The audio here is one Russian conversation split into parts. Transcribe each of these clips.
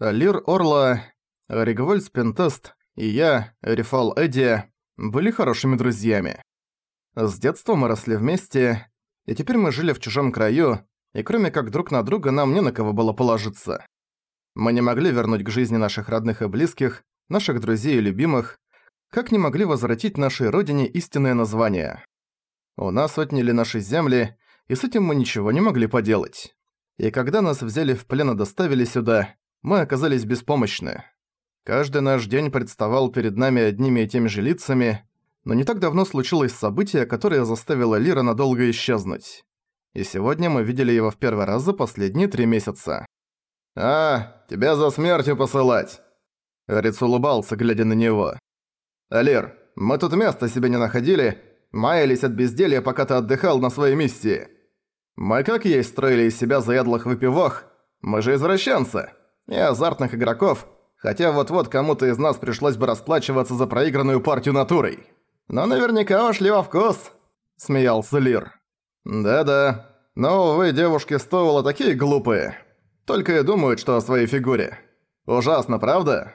Лир Орла, Ригвольд Спентест и я, Рифал Эдди, были хорошими друзьями. С детства мы росли вместе, и теперь мы жили в чужом краю, и кроме как друг на друга нам не на кого было положиться. Мы не могли вернуть к жизни наших родных и близких, наших друзей и любимых, как не могли возвратить нашей родине истинное название. У нас отняли наши земли, и с этим мы ничего не могли поделать. И когда нас взяли в плен и доставили сюда, мы оказались беспомощны. Каждый наш день представал перед нами одними и теми же лицами, но не так давно случилось событие, которое заставило Лира надолго исчезнуть. И сегодня мы видели его в первый раз за последние три месяца. «А, тебя за смертью посылать!» Риц улыбался, глядя на него. «Алир, мы тут места себе не находили, маялись от безделья, пока ты отдыхал на своей миссии. Мы как есть строили из себя заядлых выпивох, мы же извращенцы, и азартных игроков, хотя вот-вот кому-то из нас пришлось бы расплачиваться за проигранную партию натурой. Но наверняка ушли во вкус», — смеялся Лир. «Да-да, но, увы, девушки Стоула такие глупые. Только и думают, что о своей фигуре. Ужасно, правда?»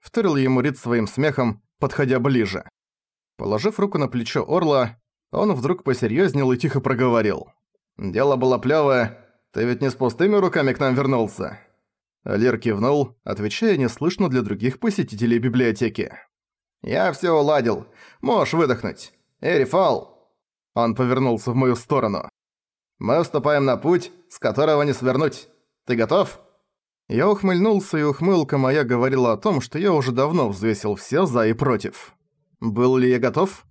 Вторил ему Рид своим смехом, подходя ближе. Положив руку на плечо Орла, он вдруг посерьезнел и тихо проговорил. «Дело было плевое. Ты ведь не с пустыми руками к нам вернулся?» Лир кивнул, отвечая неслышно для других посетителей библиотеки. «Я всё уладил. Можешь выдохнуть. Эрифал!» Он повернулся в мою сторону. «Мы вступаем на путь, с которого не свернуть. Ты готов?» Я ухмыльнулся, и ухмылка моя говорила о том, что я уже давно взвесил все «за» и «против». Был ли я готов?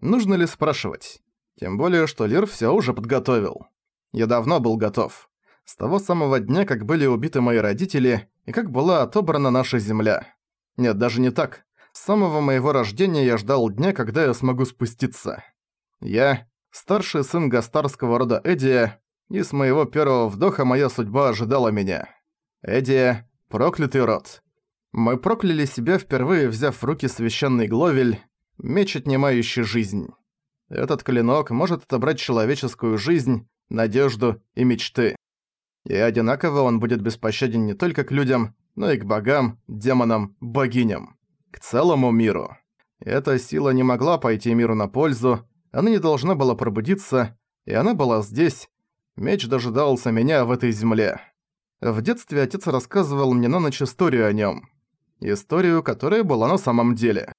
Нужно ли спрашивать? Тем более, что Лир всё уже подготовил. Я давно был готов. С того самого дня, как были убиты мои родители, и как была отобрана наша земля. Нет, даже не так. С самого моего рождения я ждал дня, когда я смогу спуститься. Я – старший сын гастарского рода Эдия, и с моего первого вдоха моя судьба ожидала меня. Эдия – проклятый род. Мы прокляли себя, впервые взяв в руки священный гловель, меч, отнимающий жизнь. Этот клинок может отобрать человеческую жизнь, надежду и мечты. И одинаково он будет беспощаден не только к людям, но и к богам, демонам, богиням. К целому миру. Эта сила не могла пойти миру на пользу, она не должна была пробудиться, и она была здесь. Меч дожидался меня в этой земле. В детстве отец рассказывал мне на ночь историю о нем. Историю, которая была на самом деле.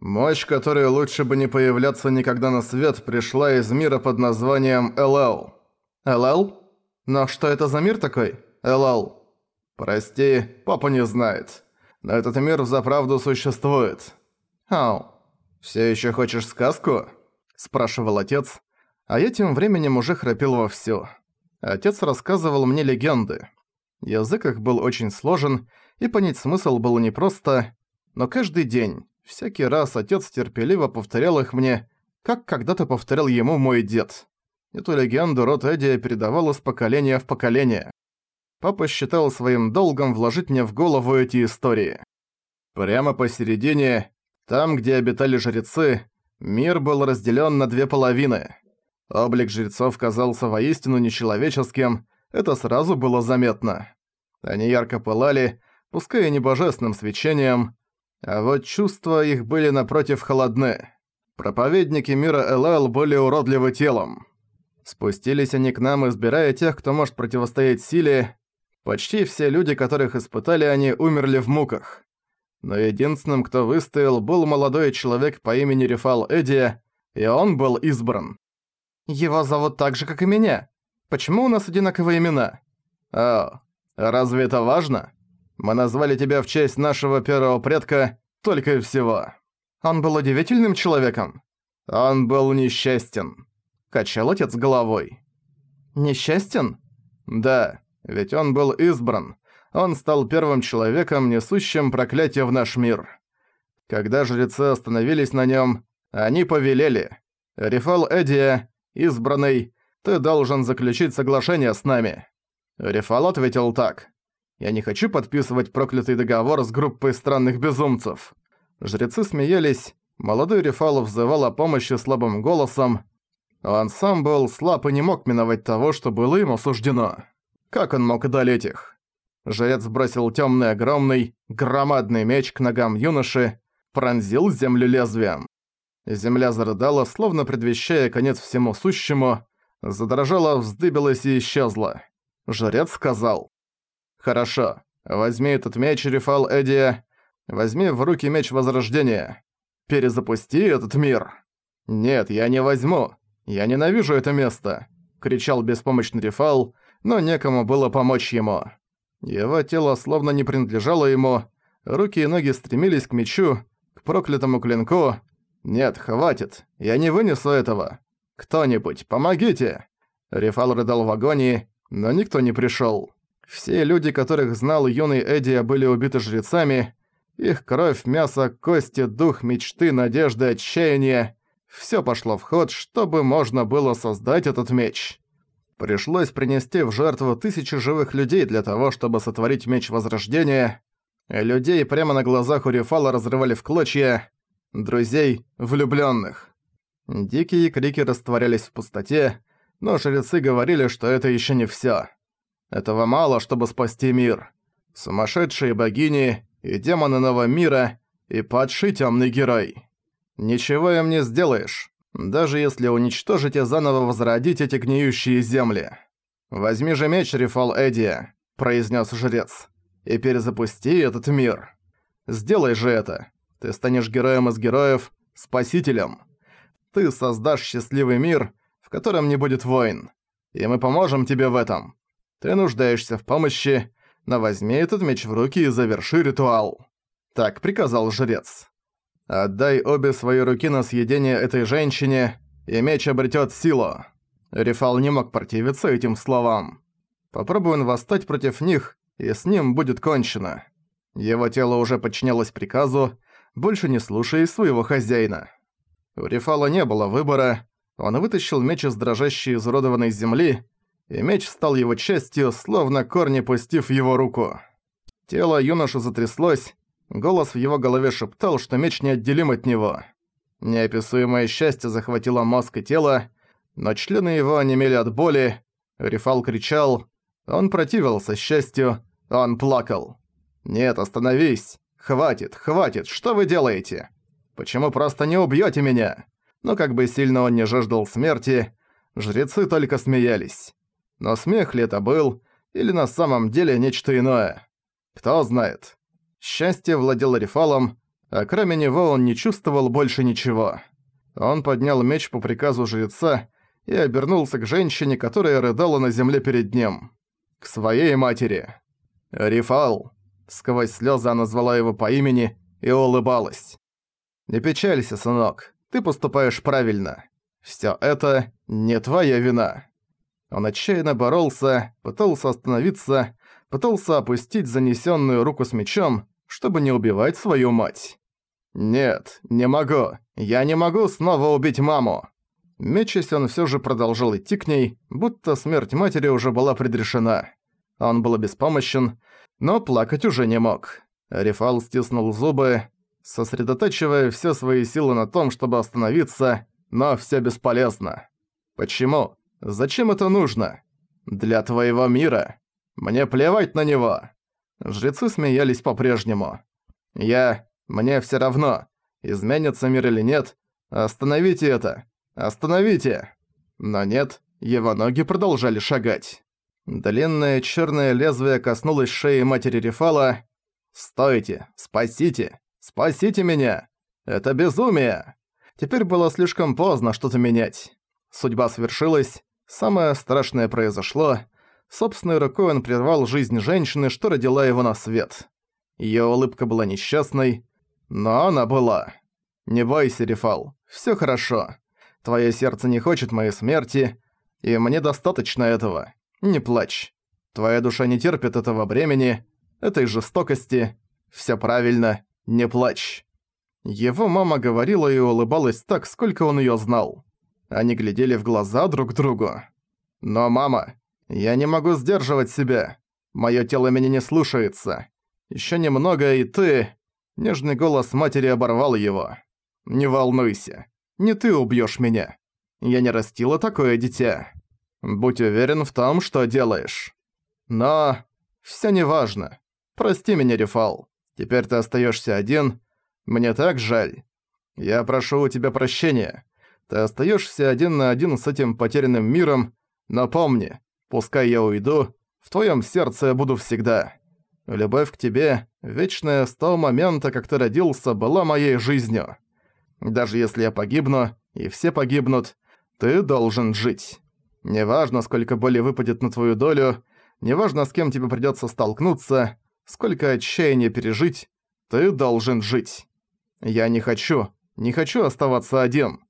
Мощь, которой лучше бы не появляться никогда на свет, пришла из мира под названием Элэл. Элэл? Но что это за мир такой, Элал? Прости, папа не знает. Но этот мир взаправду существует. Ау. Все еще хочешь сказку? Спрашивал отец, а я тем временем уже храпел вовсю. Отец рассказывал мне легенды. Язык их был очень сложен, и понять смысл было непросто, но каждый день, всякий раз отец терпеливо повторял их мне, как когда-то повторял ему мой дед. Эту легенду род Эдди передавал из поколения в поколение. Папа считал своим долгом вложить мне в голову эти истории. Прямо посередине, там, где обитали жрецы, мир был разделен на две половины. Облик жрецов казался воистину нечеловеческим, это сразу было заметно. Они ярко пылали, пускай и не божественным свечением, а вот чувства их были напротив холодны. Проповедники мира Элэл были уродливы телом. Спустились они к нам, избирая тех, кто может противостоять силе. Почти все люди, которых испытали они, умерли в муках. Но единственным, кто выстоял, был молодой человек по имени Рефал Эдди, и он был избран. Его зовут так же, как и меня. Почему у нас одинаковые имена? О, разве это важно? Мы назвали тебя в честь нашего первого предка только и всего. Он был удивительным человеком. Он был несчастен. Качал отец головой. «Несчастен?» «Да, ведь он был избран. Он стал первым человеком, несущим проклятие в наш мир. Когда жрецы остановились на нем, они повелели. Рефал Эдия, избранный, ты должен заключить соглашение с нами». Рефал ответил так. «Я не хочу подписывать проклятый договор с группой странных безумцев». Жрецы смеялись, молодой Рефал взывал о помощи слабым голосом, он сам был слаб и не мог миновать того, что было ему суждено. Как он мог одолеть их? Жрец бросил темный огромный, громадный меч к ногам юноши, пронзил землю лезвием. Земля зарыдала, словно предвещая конец всему сущему, задрожала, вздыбилась и исчезла. Жрец сказал. «Хорошо, возьми этот меч, Рефал Эдия, возьми в руки меч Возрождения. Перезапусти этот мир». «Нет, я не возьму. Я ненавижу это место», — кричал беспомощный Рефал, но некому было помочь ему. Его тело словно не принадлежало ему, руки и ноги стремились к мечу, к проклятому клинку. «Нет, хватит, я не вынесу этого. Кто-нибудь, помогите!» Рефал рыдал в агонии, но никто не пришёл. Все люди, которых знал юный Эдди, были убиты жрецами. Их кровь, мясо, кости, дух, мечты, надежды, отчаяние – всё пошло в ход, чтобы можно было создать этот меч. Пришлось принести в жертву тысячи живых людей для того, чтобы сотворить меч Возрождения. Людей прямо на глазах у Рефала разрывали в клочья. Друзей, влюблённых. Дикие крики растворялись в пустоте, но жрецы говорили, что это ещё не всё. Этого мало, чтобы спасти мир. Сумасшедшие богини и демоны нового мира и падший тёмный герой. Ничего им не сделаешь даже если уничтожить и заново возродить эти гниющие земли. «Возьми же меч, Рефал Эдди», — произнес жрец, — «и перезапусти этот мир. Сделай же это. Ты станешь героем из героев, спасителем. Ты создашь счастливый мир, в котором не будет войн. И мы поможем тебе в этом. Ты нуждаешься в помощи, но возьми этот меч в руки и заверши ритуал». Так приказал жрец. Отдай обе свои руки на съедение этой женщине, и меч обретет силу». Рефал не мог противиться этим словам. Попробуй он восстать против них, и с ним будет кончено. Его тело уже подчинялось приказу, больше не слушая своего хозяина. У Рефала не было выбора, он вытащил меч из дрожащей изуродованной земли, и меч стал его частью, словно корни пустив его руку. Тело юноши затряслось, Голос в его голове шептал, что меч неотделим от него. Неописуемое счастье захватило мозг и тело, но члены его онемели от боли. Рифал кричал. Он противился счастью, он плакал. «Нет, остановись! Хватит, хватит! Что вы делаете? Почему просто не убьёте меня?» Но как бы сильно он не жаждал смерти, жрецы только смеялись. Но смех ли это был, или на самом деле нечто иное? Кто знает. Счастье владело Рефалом, а кроме него он не чувствовал больше ничего. Он поднял меч по приказу жреца и обернулся к женщине, которая рыдала на земле перед ним. К своей матери. «Рефал!» Сквозь слезы она назвала его по имени и улыбалась. «Не печалься, сынок, ты поступаешь правильно. Всё это не твоя вина». Он отчаянно боролся, пытался остановиться, пытался опустить занесенную руку с мечом, чтобы не убивать свою мать. «Нет, не могу. Я не могу снова убить маму!» Мечась он всё же продолжал идти к ней, будто смерть матери уже была предрешена. Он был беспомощен, но плакать уже не мог. Рефал стиснул зубы, сосредотачивая все свои силы на том, чтобы остановиться, но все бесполезно. Почему? Зачем это нужно? Для твоего мира. Мне плевать на него. Жрецы смеялись по-прежнему. «Я... мне всё равно, изменится мир или нет. Остановите это! Остановите!» Но нет, его ноги продолжали шагать. Длинное чёрное лезвие коснулось шеи матери Рефала. «Стойте! Спасите! Спасите меня! Это безумие!» Теперь было слишком поздно что-то менять. Судьба свершилась, самое страшное произошло — Собственной рукой он прервал жизнь женщины, что родила его на свет. Её улыбка была несчастной, но она была. «Не бойся, Рефал, всё хорошо. Твоё сердце не хочет моей смерти, и мне достаточно этого. Не плачь. Твоя душа не терпит этого бремени, этой жестокости. Всё правильно, не плачь». Его мама говорила и улыбалась так, сколько он её знал. Они глядели в глаза друг другу. «Но, мама, я не могу сдерживать себя. Моё тело меня не слушается. Ещё немного, и ты...» Нежный голос матери оборвал его. «Не волнуйся. Не ты убьёшь меня. Я не растила такое дитя. Будь уверен в том, что делаешь. Но... Всё неважно. Прости меня, Рефал. Теперь ты остаёшься один. Мне так жаль. Я прошу у тебя прощения. Ты остаёшься один на один с этим потерянным миром, но помни, пускай я уйду, в твоём сердце я буду всегда. Любовь к тебе, вечная с того момента, как ты родился, была моей жизнью. Даже если я погибну, и все погибнут, ты должен жить. Неважно, сколько боли выпадет на твою долю, неважно, с кем тебе придётся столкнуться, сколько отчаяния пережить, ты должен жить. Я не хочу, не хочу оставаться один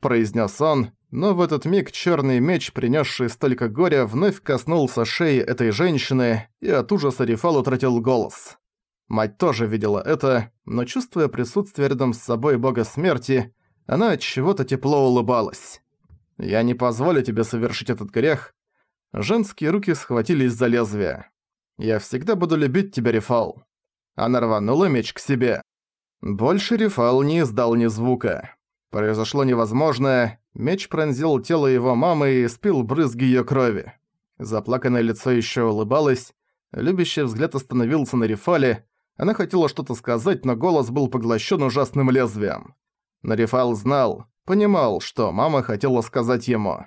произнес он, но в этот миг черный меч, принесший столько горя, вновь коснулся шеи этой женщины, и от ужаса Рифал утратил голос. Мать тоже видела это, но чувствуя присутствие рядом с собой бога смерти, она от чего-то тепло улыбалась. «Я не позволю тебе совершить этот грех». Женские руки схватились за лезвие. «Я всегда буду любить тебя, Рифал». Она рванула меч к себе. Больше Рифал не издал ни звука. Произошло невозможное, меч пронзил тело его мамы и спил брызги её крови. Заплаканное лицо ещё улыбалось, любящий взгляд остановился на Рефале, она хотела что-то сказать, но голос был поглощен ужасным лезвием. Но Рефал знал, понимал, что мама хотела сказать ему.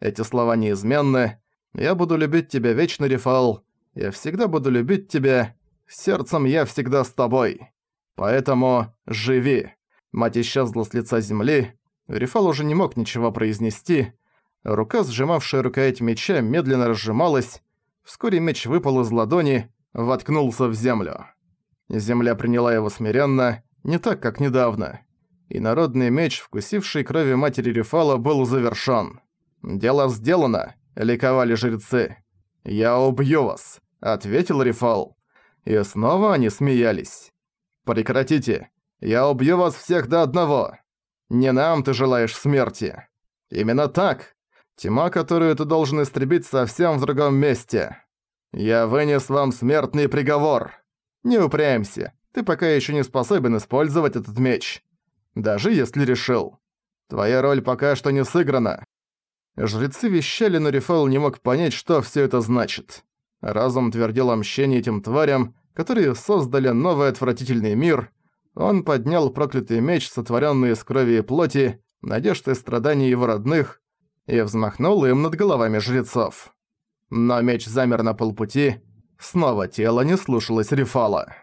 Эти слова неизменны. «Я буду любить тебя вечно, Рефал. Я всегда буду любить тебя. Сердцем я всегда с тобой. Поэтому живи». Мать исчезла с лица земли. Рефал уже не мог ничего произнести. Рука, сжимавшая рукоять меча, медленно разжималась. Вскоре меч выпал из ладони, воткнулся в землю. Земля приняла его смиренно, не так, как недавно. И народный меч, вкусивший крови матери Рефала, был завершён. «Дело сделано», — ликовали жрецы. «Я убью вас», — ответил Рефал. И снова они смеялись. «Прекратите. Я убью вас всех до одного. Не нам ты желаешь смерти. Именно так. Тьма, которую ты должен истребить совсем в другом месте. Я вынес вам смертный приговор. Не упрямься. Ты пока еще не способен использовать этот меч. Даже если решил. Твоя роль пока что не сыграна. Жрецы вещали, но Рефал не мог понять, что все это значит. Разум твердил о мщении этим тварям, которые создали новый отвратительный мир, он поднял проклятый меч, сотворенный из крови и плоти, надежд и страданий его родных, и взмахнул им над головами жрецов. Но меч замер на полпути, снова тело не слушалось Рефала.